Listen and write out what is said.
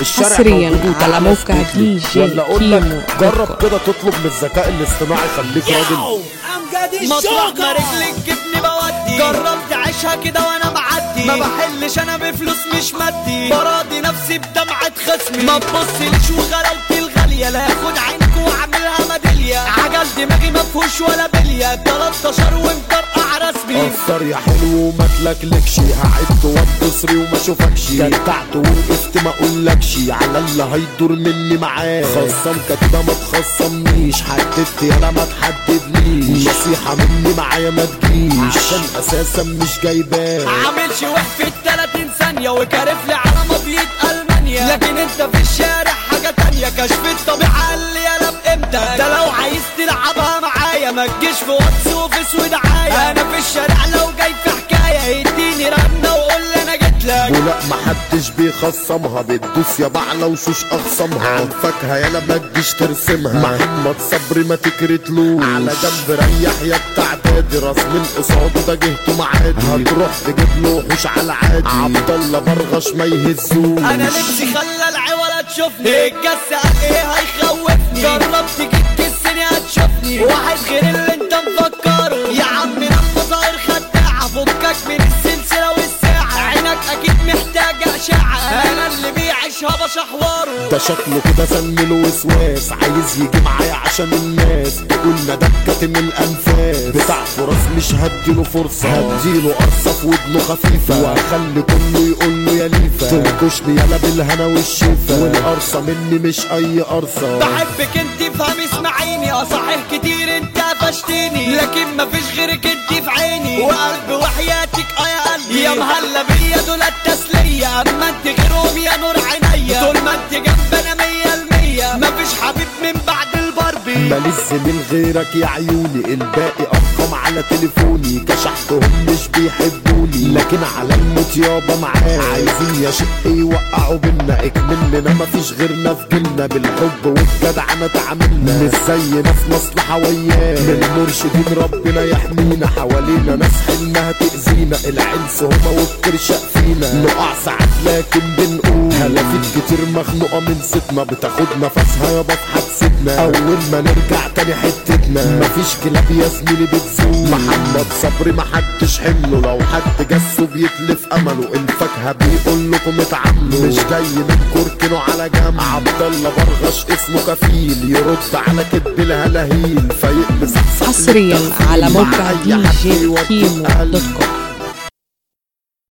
الشارع حصرياً موجود. على موقع. دي جي ولا أقول كيمو. لك جرب كده تطلب من الذكاء الاصطناعي. خليك راجل. مطرح ما رجلك جبني بودي. جربت اعيشها كده وأنا معدي ما بحلش أنا بفلوس مش مادي. براضي نفسي بدمعة خصمي. ما تبصليش فيهوش ولا بلية. 13 ومطرقع رسمي قصر يا حلو وما تلكلكش هعد واتبصري وما اشوفكش جدعت ووقفت ما اقولكش على اللي هيدور مني معاه خصم كده ما تخصمنيش. حددت أنا ما تحددنيش. نصيحة مني معايا ما تجيش. عشان أساسا مش جايباه عامل شوح في ال 30 ثانية وكارف لي على مضية ألمانيا. لكن أنت في الشارع حاجة تانية. كشف الطبيعة اللي أنا بقيمتك ده لو عايز تلعبها معايا ما تجيش في واتس وفيس ودعاية أنا في الشارع لو جاي في حكاية اديني رنة وقول لي أنا جيت لك. ولا محدش بيخصمها بتدوس يا بعلى وشوش أخصمها. عن فاكهة يالا ما تجيش ترسمها. محمد صبري ما تكرتلوش. على جنب ريح يا بتاع دادي راس من قصاده ده جهته معادي. هتروح تجيب له وحوش على عادي. عبد الله برغش ما يهزوش. أنا نفسي خلى العوالة تشوفني. الجس بشحوره ده شكله كده له وسواس عايز يجي معايا عشان الناس. تقول ده كاتم الانفاس بتاع فرص مش هديله فرصة. هديله قرصة في ودنه خفيفة. واخلي كله يقول له يا ليفا تنكشني يالا بالهنا والشفا والقرصة مني مش أي قرصة. بحبك انت افهم اسمعيني. آه صحيح كتير انت قفشتيني. لكن مفيش غيرك انت في عيني. وقلبي وحياتك آه يا قلبي. يا مهلا بيا دول التسلية. أما انت غيرهم يا نور طول ما انت جنبنا مية المية. مفيش حبيب من بعد الباربي. ماليش من غيرك يا عيوني الباقي ارقام على تليفوني. كشحتهم مش بيحبوني. لكن على الموت يابا معاه عايزين يا شق يوقعوا بينا. اكملنا مفيش غيرنا في جيلنا بالحب والجدعنة تعاملنا مش زينا في مصلحة وياه من مرشدين ربنا يحمينا. حوالينا ناس حلمها تأذينا. العنس هما والكرشق فينا نقع ساعات لكن بنقول. هلافيت كتير مخنوقة من ستنا بتاخد نفسها يابا في حبستنا أول ما نرجع تاني حتتنا. مفيش كلاب يا زميلي بتزول. محمد صبري محدش حمله لو حد جسه بيتلف أمله. الفاكهة بيقول لكم اتعاملوا. مش جاي من كركنه على جنب. عبد الله برغش اسمه كفيل. يرد على كدب الهلاهيل فيقلس حصريا على موقع دي جي كيمو دوت كوم.